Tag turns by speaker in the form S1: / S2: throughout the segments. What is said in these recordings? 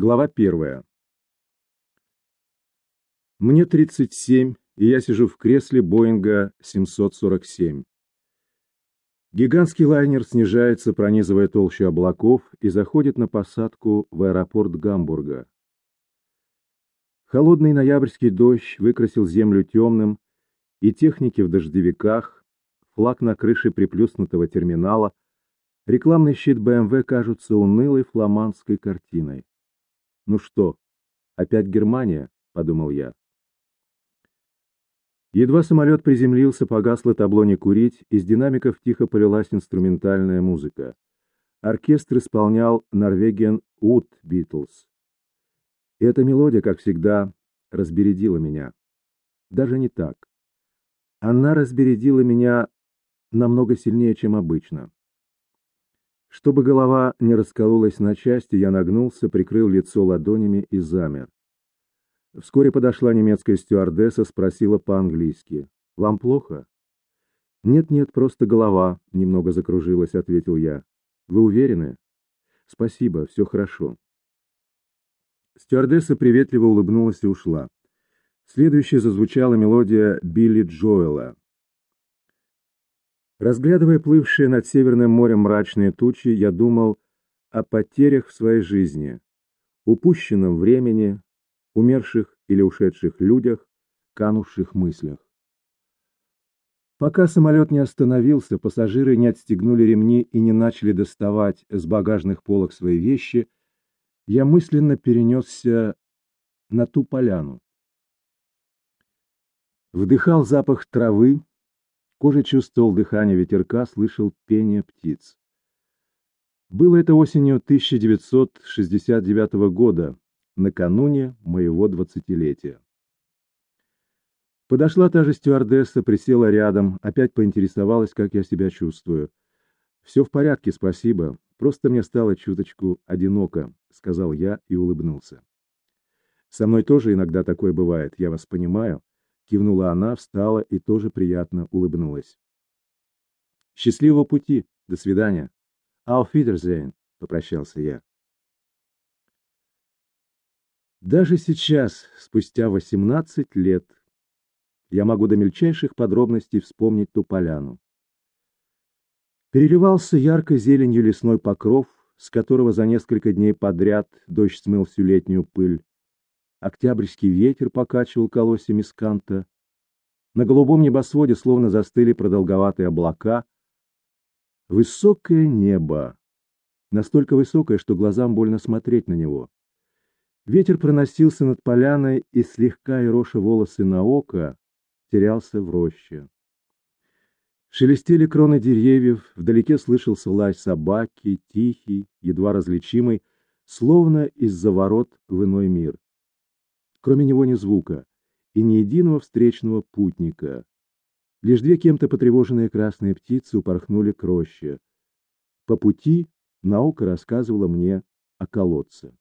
S1: Глава первая. Мне 37, и я сижу в кресле Боинга 747. Гигантский лайнер снижается, пронизывая толщу облаков, и заходит на посадку в аэропорт Гамбурга. Холодный ноябрьский дождь выкрасил землю темным, и техники в дождевиках, флаг на крыше приплюснутого терминала, рекламный щит БМВ кажутся унылой фламандской картиной. «Ну что, опять Германия?» — подумал я. Едва самолет приземлился, погасло табло «Не курить», из динамиков тихо полилась инструментальная музыка. Оркестр исполнял «Норвегиан Beatles». И эта мелодия, как всегда, разбередила меня. Даже не так. Она разбередила меня намного сильнее, чем обычно. Чтобы голова не раскололась на части, я нагнулся, прикрыл лицо ладонями и замер. Вскоре подошла немецкая стюардесса, спросила по-английски. «Вам плохо?» «Нет-нет, просто голова немного закружилась», — ответил я. «Вы уверены?» «Спасибо, все хорошо». Стюардесса приветливо улыбнулась и ушла. Следующей зазвучала мелодия Билли Джоэла. Разглядывая плывшие над Северным морем мрачные тучи, я думал о потерях в своей жизни, упущенном времени, умерших или ушедших людях, канувших мыслях. Пока самолет не остановился, пассажиры не отстегнули ремни и не начали доставать с багажных полок свои вещи, я мысленно перенесся на ту поляну. Вдыхал запах травы, Кожей чувствовал дыхание ветерка, слышал пение птиц. Было это осенью 1969 года, накануне моего двадцатилетия. Подошла та же стюардесса, присела рядом, опять поинтересовалась, как я себя чувствую. «Все в порядке, спасибо. Просто мне стало чуточку одиноко», — сказал я и улыбнулся. «Со мной тоже иногда такое бывает, я вас понимаю. Кивнула она, встала и тоже приятно улыбнулась. «Счастливого пути! До свидания!» «Auf Wiedersehen!» — попрощался я. Даже сейчас, спустя восемнадцать лет, я могу до мельчайших подробностей вспомнить ту поляну. Переливался яркой зеленью лесной покров, с которого за несколько дней подряд дождь смыл всю летнюю пыль. Октябрьский ветер покачивал колосьями сканта. На голубом небосводе словно застыли продолговатые облака. Высокое небо. Настолько высокое, что глазам больно смотреть на него. Ветер проносился над поляной, и слегка ероша волосы на око, терялся в роще. Шелестели кроны деревьев, вдалеке слышался лай собаки, тихий, едва различимый, словно из-за ворот в иной мир. Кроме него ни звука и ни единого встречного путника. Лишь две кем-то потревоженные красные птицы упорхнули к роще. По пути наука рассказывала мне о колодце.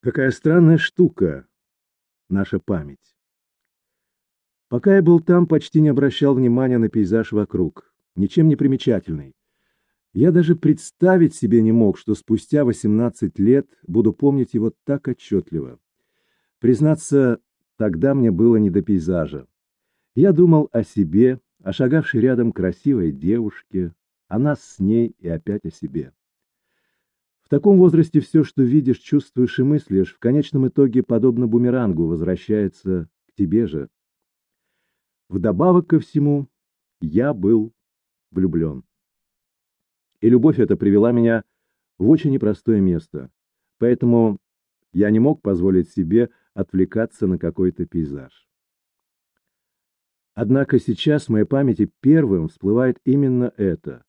S1: Какая странная штука наша память. Пока я был там, почти не обращал внимания на пейзаж вокруг, ничем не примечательный. Я даже представить себе не мог, что спустя 18 лет буду помнить его так отчетливо. Признаться, тогда мне было не до пейзажа. Я думал о себе, о шагавшей рядом красивой девушке, о нас с ней и опять о себе. В таком возрасте все, что видишь, чувствуешь и мыслишь, в конечном итоге, подобно бумерангу, возвращается к тебе же. Вдобавок ко всему, я был влюблен. И любовь эта привела меня в очень непростое место. Поэтому я не мог позволить себе отвлекаться на какой-то пейзаж. Однако сейчас в моей памяти первым всплывает именно это.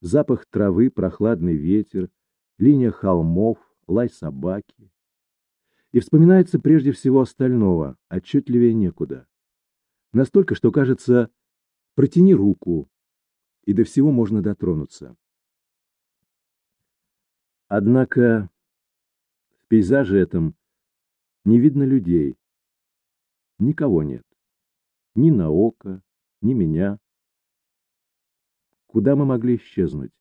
S1: Запах травы, прохладный ветер, линия холмов, лай собаки. И вспоминается прежде всего остального, отчетливее некуда. Настолько, что кажется, протяни руку, и до всего можно дотронуться. Однако в пейзаже этом не видно людей. Никого нет. Ни на око, ни меня. Куда мы могли исчезнуть?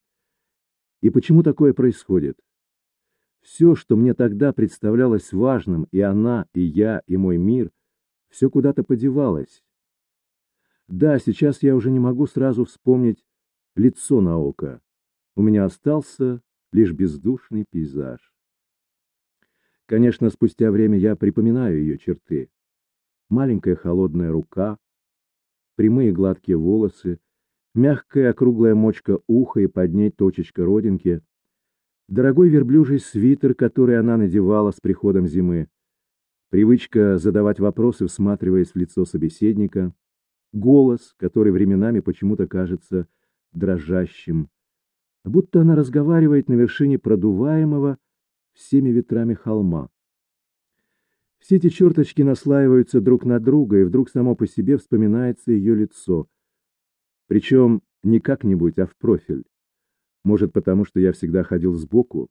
S1: И почему такое происходит? Все, что мне тогда представлялось важным, и она, и я, и мой мир, все куда-то подевалось. Да, сейчас я уже не могу сразу вспомнить лицо на око. У меня остался лишь бездушный пейзаж. Конечно, спустя время я припоминаю ее черты. Маленькая холодная рука, прямые гладкие волосы, мягкая округлая мочка уха и под ней точечка родинки, дорогой верблюжий свитер, который она надевала с приходом зимы, привычка задавать вопросы, всматриваясь в лицо собеседника, голос, который временами почему-то кажется дрожащим, будто она разговаривает на вершине продуваемого всеми ветрами холма. Все эти черточки наслаиваются друг на друга, и вдруг само по себе вспоминается ее лицо. Причем не как-нибудь, а в профиль. Может, потому что я всегда ходил сбоку.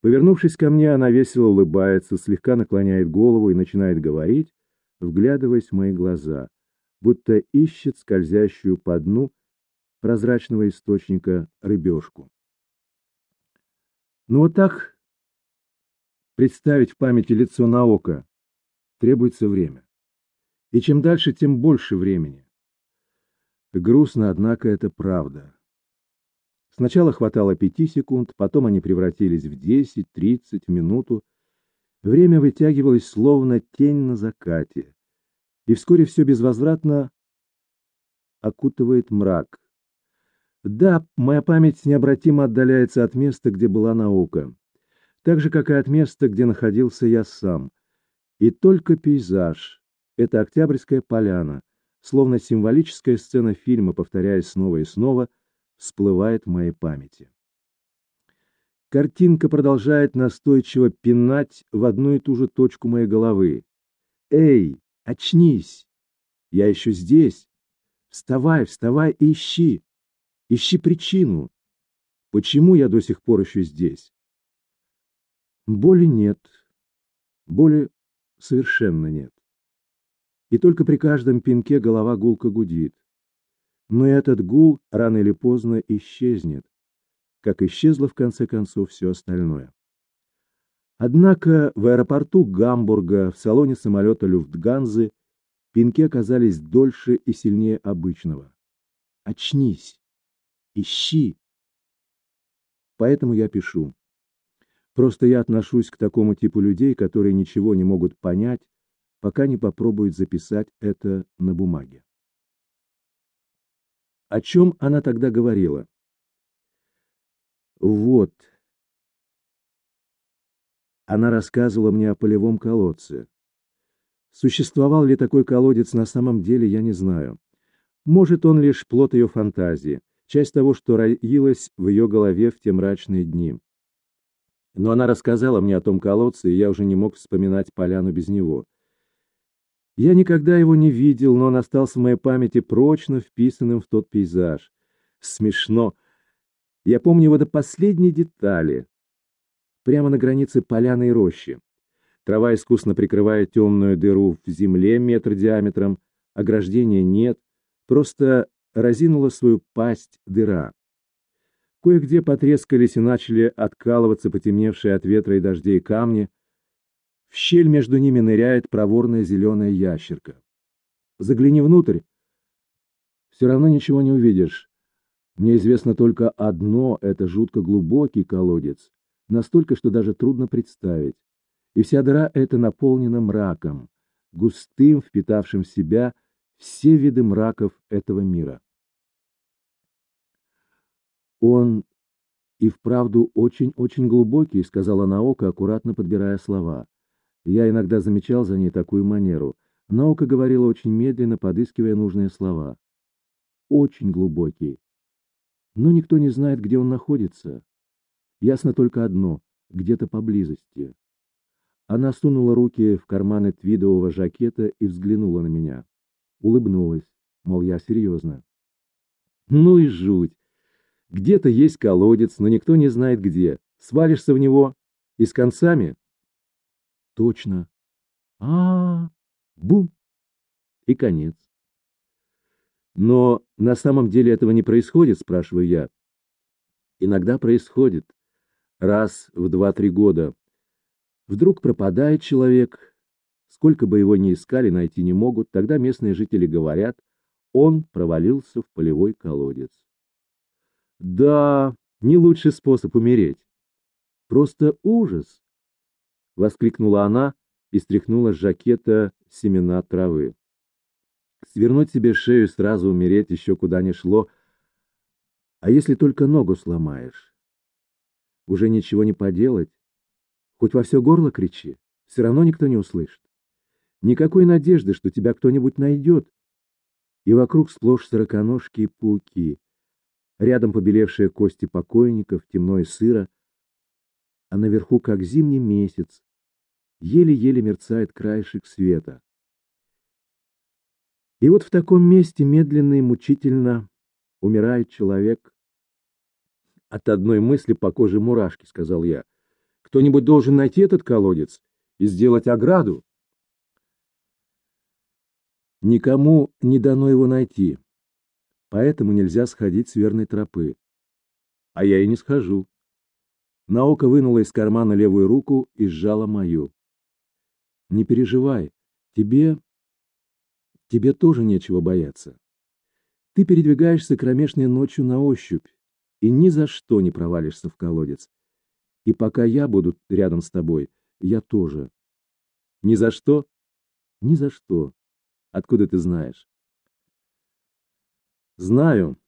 S1: Повернувшись ко мне, она весело улыбается, слегка наклоняет голову и начинает говорить, вглядываясь в мои глаза, будто ищет скользящую по дну прозрачного источника рыбешку. Ну вот так представить в памяти лицо на око требуется время. И чем дальше, тем больше времени. Грустно, однако, это правда. Сначала хватало пяти секунд, потом они превратились в десять, тридцать, минуту. Время вытягивалось, словно тень на закате. И вскоре все безвозвратно окутывает мрак. Да, моя память необратимо отдаляется от места, где была наука. Так же, как и от места, где находился я сам. И только пейзаж, эта Октябрьская поляна, словно символическая сцена фильма, повторяясь снова и снова, всплывает в моей памяти. Картинка продолжает настойчиво пинать в одну и ту же точку моей головы. «Эй, очнись! Я еще здесь! Вставай, вставай и ищи! Ищи причину. Почему я до сих пор еще здесь? Боли нет. Боли совершенно нет. И только при каждом пинке голова гулко гудит. Но этот гул рано или поздно исчезнет, как исчезло в конце концов все остальное. Однако в аэропорту Гамбурга, в салоне самолета Люфтганзы, пинки оказались дольше и сильнее обычного. Очнись! Ищи. Поэтому я пишу. Просто я отношусь к такому типу людей, которые ничего не могут понять, пока не попробуют записать это на бумаге. О чем она тогда говорила? Вот. Она рассказывала мне о полевом колодце. Существовал ли такой колодец на самом деле, я не знаю. Может, он лишь плод ее фантазии часть того, что роилось в ее голове в те мрачные дни. Но она рассказала мне о том колодце, и я уже не мог вспоминать поляну без него. Я никогда его не видел, но он остался в моей памяти прочно вписанным в тот пейзаж. Смешно. Я помню его до последней детали. Прямо на границе поляны и рощи. Трава искусно прикрывает темную дыру в земле метр диаметром, ограждения нет, просто разинула свою пасть дыра. Кое-где потрескались и начали откалываться потемневшие от ветра и дождей камни. В щель между ними ныряет проворная зеленая ящерка. Загляни внутрь. Все равно ничего не увидишь. Мне известно только одно — это жутко глубокий колодец, настолько, что даже трудно представить. И вся дыра эта наполнена мраком, густым, впитавшим в себя все виды мраков этого мира. Он и вправду очень-очень глубокий, сказала Наока, аккуратно подбирая слова. Я иногда замечал за ней такую манеру. Наока говорила очень медленно, подыскивая нужные слова. Очень глубокий. Но никто не знает, где он находится. Ясно только одно — где-то поблизости. Она сунула руки в карманы твидового жакета и взглянула на меня улыбнулась, мол, я серьезно. Ну и жуть. Где-то есть колодец, но никто не знает где. Свалишься в него и с концами? Точно. А, -а, -а бум. И конец. Но на самом деле этого не происходит, спрашиваю я. Иногда происходит. Раз в два-три года. Вдруг пропадает человек. Сколько бы его ни искали, найти не могут. Тогда местные жители говорят, он провалился в полевой колодец. Да, не лучший способ умереть. Просто ужас! Воскликнула она и стряхнула с жакета семена травы. Свернуть себе шею и сразу умереть еще куда ни шло. А если только ногу сломаешь? Уже ничего не поделать. Хоть во все горло кричи, все равно никто не услышит. Никакой надежды, что тебя кто-нибудь найдет. И вокруг сплошь сороконожки и пауки. Рядом побелевшие кости покойников, темно и сыро, а наверху, как зимний месяц, еле-еле мерцает краешек света. И вот в таком месте медленно и мучительно умирает человек. От одной мысли по коже мурашки, сказал я. Кто-нибудь должен найти этот колодец и сделать ограду. Никому не дано его найти, поэтому нельзя сходить с верной тропы. А я и не схожу. Наука вынула из кармана левую руку и сжала мою. Не переживай, тебе Тебе тоже нечего бояться. Ты передвигаешься кромешной ночью на ощупь и ни за что не провалишься в колодец. И пока я буду рядом с тобой, я тоже. Ни за что? Ни за что. Откуда ты знаешь? Знаю.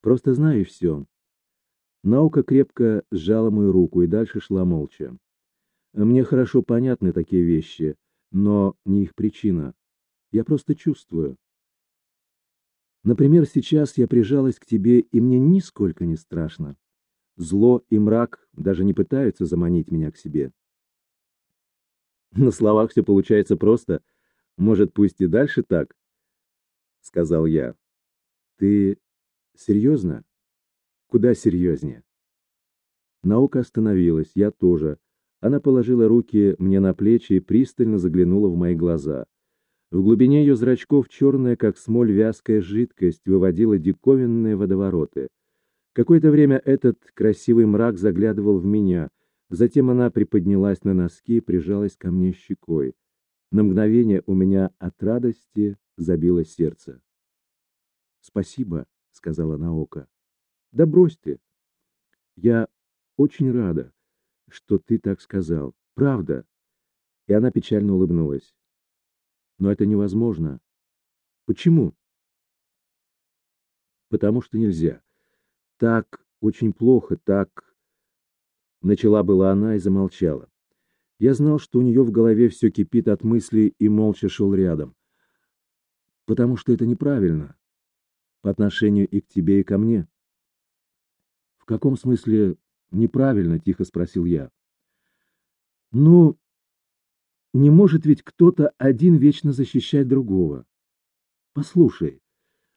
S1: Просто знаю все. Наука крепко сжала мою руку и дальше шла молча. Мне хорошо понятны такие вещи, но не их причина. Я просто чувствую. Например, сейчас я прижалась к тебе, и мне нисколько не страшно. Зло и мрак даже не пытаются заманить меня к себе. На словах все получается просто. Может, пусть и дальше так? Сказал я. Ты серьезно? Куда серьезнее? Наука остановилась, я тоже. Она положила руки мне на плечи и пристально заглянула в мои глаза. В глубине ее зрачков черная, как смоль, вязкая жидкость выводила диковинные водовороты. Какое-то время этот красивый мрак заглядывал в меня, затем она приподнялась на носки и прижалась ко мне щекой. На мгновение у меня от радости забило сердце. «Спасибо», — сказала Наока. «Да брось ты. Я очень рада, что ты так сказал. Правда». И она печально улыбнулась. Но это невозможно. Почему? Потому что нельзя. Так очень плохо, так... Начала была она и замолчала. Я знал, что у нее в голове все кипит от мыслей и молча шел рядом. Потому что это неправильно. По отношению и к тебе, и ко мне. В каком смысле неправильно? Тихо спросил я. Ну, не может ведь кто-то один вечно защищать другого. Послушай,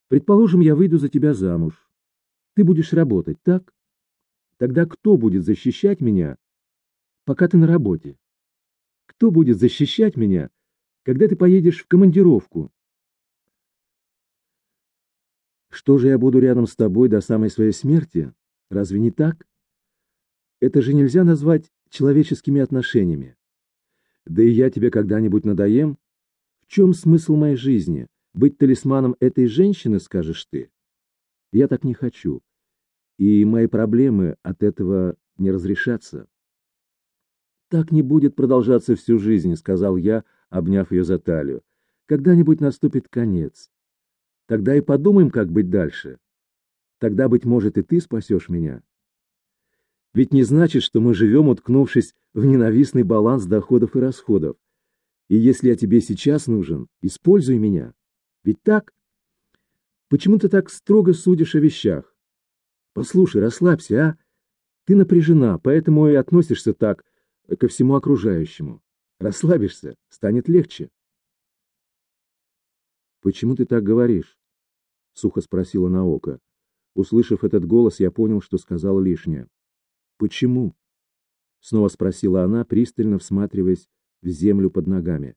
S1: предположим, я выйду за тебя замуж. Ты будешь работать, так? Тогда кто будет защищать меня, пока ты на работе? Кто будет защищать меня, когда ты поедешь в командировку? Что же я буду рядом с тобой до самой своей смерти? Разве не так? Это же нельзя назвать человеческими отношениями. Да и я тебе когда-нибудь надоем? В чем смысл моей жизни? Быть талисманом этой женщины, скажешь ты? Я так не хочу. И мои проблемы от этого не разрешатся. Так не будет продолжаться всю жизнь, сказал я, обняв ее за талию. Когда-нибудь наступит конец. Тогда и подумаем, как быть дальше. Тогда, быть может, и ты спасешь меня. Ведь не значит, что мы живем, уткнувшись в ненавистный баланс доходов и расходов. И если я тебе сейчас нужен, используй меня. Ведь так? Почему ты так строго судишь о вещах? Послушай, расслабься, а? Ты напряжена, поэтому и относишься так ко всему окружающему. Расслабишься, станет легче. Почему ты так говоришь? Сухо спросила Наока. Услышав этот голос, я понял, что сказал лишнее. Почему? Снова спросила она, пристально всматриваясь в землю под ногами.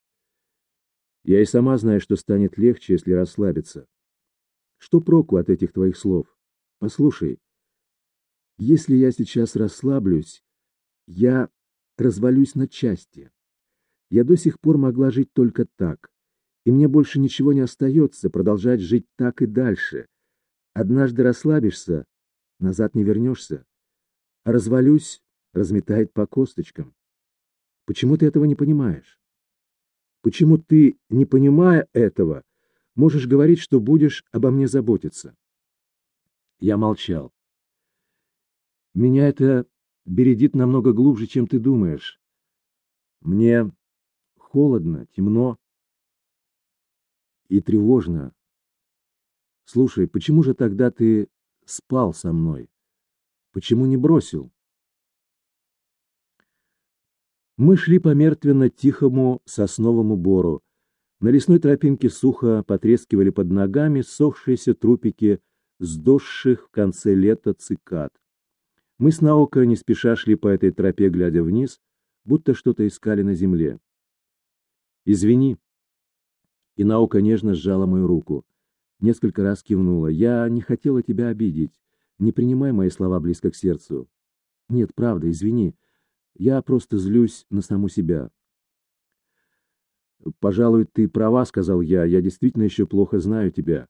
S1: Я и сама знаю, что станет легче, если расслабиться. Что проку от этих твоих слов? Послушай, Если я сейчас расслаблюсь, я развалюсь на части. Я до сих пор могла жить только так, и мне больше ничего не остается продолжать жить так и дальше. Однажды расслабишься, назад не вернешься. А развалюсь, разметает по косточкам. Почему ты этого не понимаешь? Почему ты, не понимая этого, можешь говорить, что будешь обо мне заботиться? Я молчал. Меня это бередит намного глубже, чем ты думаешь. Мне холодно, темно и тревожно. Слушай, почему же тогда ты спал со мной? Почему не бросил? Мы шли по мертвенно-тихому сосновому бору. На лесной тропинке сухо потрескивали под ногами сохшиеся трупики сдосших в конце лета цикад. Мы с Наоко не спеша шли по этой тропе, глядя вниз, будто что-то искали на земле. «Извини». И Наока нежно сжала мою руку. Несколько раз кивнула. «Я не хотела тебя обидеть. Не принимай мои слова близко к сердцу». «Нет, правда, извини. Я просто злюсь на саму себя. «Пожалуй, ты права», — сказал я. «Я действительно еще плохо знаю тебя.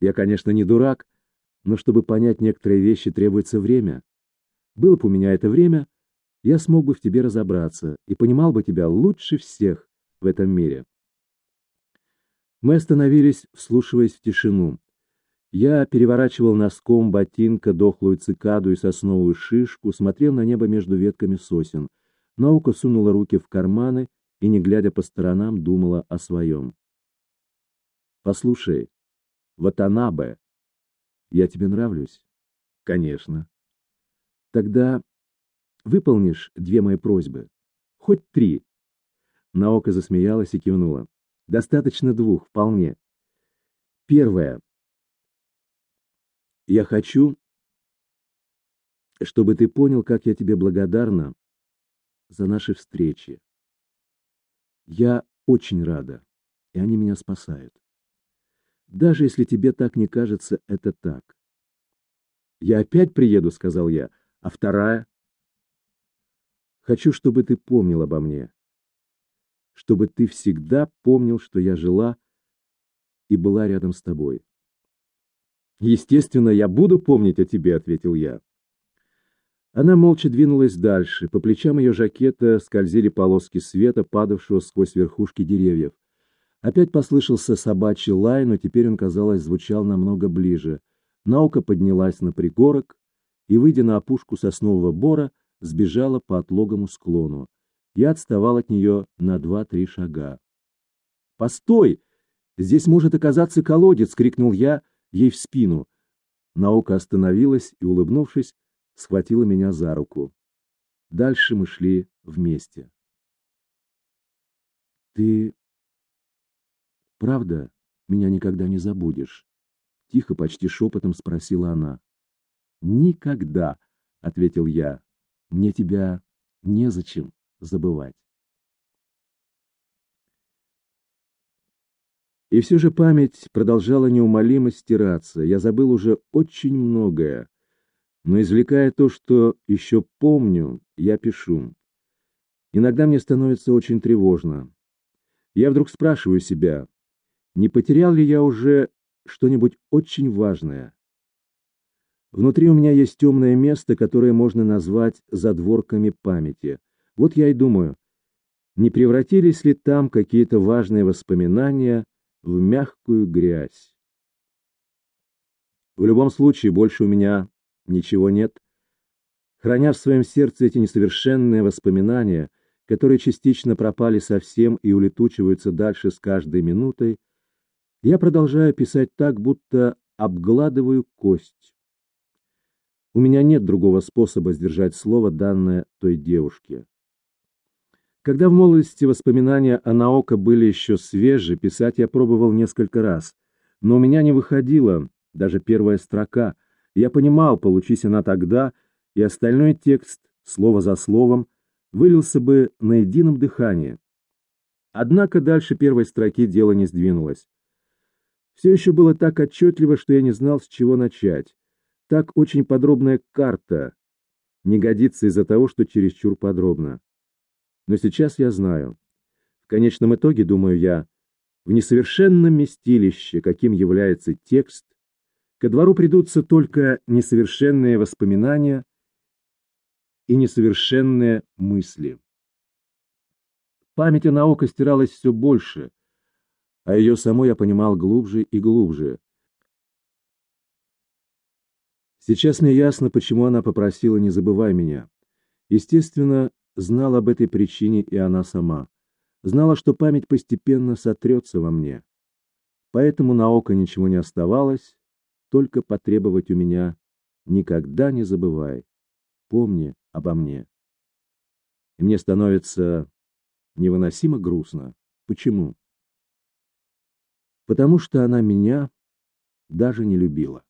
S1: Я, конечно, не дурак, но чтобы понять некоторые вещи, требуется время. Было бы у меня это время, я смог бы в тебе разобраться и понимал бы тебя лучше всех в этом мире». Мы остановились, вслушиваясь в тишину. Я переворачивал носком ботинка дохлую цикаду и сосновую шишку, смотрел на небо между ветками сосен. Наука сунула руки в карманы и, не глядя по сторонам, думала о своем. «Послушай, Ватанабе, я тебе нравлюсь?» «Конечно». «Тогда выполнишь две мои просьбы? Хоть три?» Наока засмеялась и кивнула. «Достаточно двух, вполне. Первое. Я хочу, чтобы ты понял, как я тебе благодарна за наши встречи. Я очень рада, и они меня спасают. Даже если тебе так не кажется, это так. «Я опять приеду», — сказал я, — «а вторая?» «Хочу, чтобы ты помнил обо мне, чтобы ты всегда помнил, что я жила и была рядом с тобой». «Естественно, я буду помнить о тебе», — ответил я. Она молча двинулась дальше. По плечам ее жакета скользили полоски света, падавшего сквозь верхушки деревьев. Опять послышался собачий лай, но теперь он, казалось, звучал намного ближе. Наука поднялась на пригорок и, выйдя на опушку соснового бора, сбежала по отлогому склону. Я отставал от нее на два-три шага. «Постой! Здесь может оказаться колодец!» — крикнул я, — ей в спину. Наука остановилась и, улыбнувшись, схватила меня за руку. Дальше мы шли вместе. «Ты правда меня никогда не забудешь?» Тихо, почти шепотом спросила она. «Никогда», — ответил я. «Мне тебя незачем забывать». И все же память продолжала неумолимо стираться. Я забыл уже очень многое. Но извлекая то, что еще помню, я пишу. Иногда мне становится очень тревожно. Я вдруг спрашиваю себя, не потерял ли я уже что-нибудь очень важное? Внутри у меня есть темное место, которое можно назвать задворками памяти. Вот я и думаю, не превратились ли там какие-то важные воспоминания, в мягкую грязь. В любом случае, больше у меня ничего нет. Храня в своем сердце эти несовершенные воспоминания, которые частично пропали совсем и улетучиваются дальше с каждой минутой, я продолжаю писать так, будто обгладываю кость. У меня нет другого способа сдержать слово, данное той девушке. Когда в молодости воспоминания о Наока были еще свежи, писать я пробовал несколько раз, но у меня не выходила даже первая строка. Я понимал, получись она тогда, и остальной текст, слово за словом, вылился бы на едином дыхании. Однако дальше первой строки дело не сдвинулось. Все еще было так отчетливо, что я не знал, с чего начать. Так очень подробная карта, не годится из-за того, что чересчур подробно. Но сейчас я знаю. В конечном итоге, думаю я, в несовершенном местилище, каким является текст, ко двору придутся только несовершенные воспоминания и несовершенные мысли. Память о науке стиралась все больше, а ее саму я понимал глубже и глубже. Сейчас мне ясно, почему она попросила «не забывай меня». Естественно, знала об этой причине и она сама. Знала, что память постепенно сотрется во мне. Поэтому на око ничего не оставалось, только потребовать у меня «никогда не забывай, помни обо мне». И мне становится невыносимо грустно. Почему? Потому что она меня даже не любила.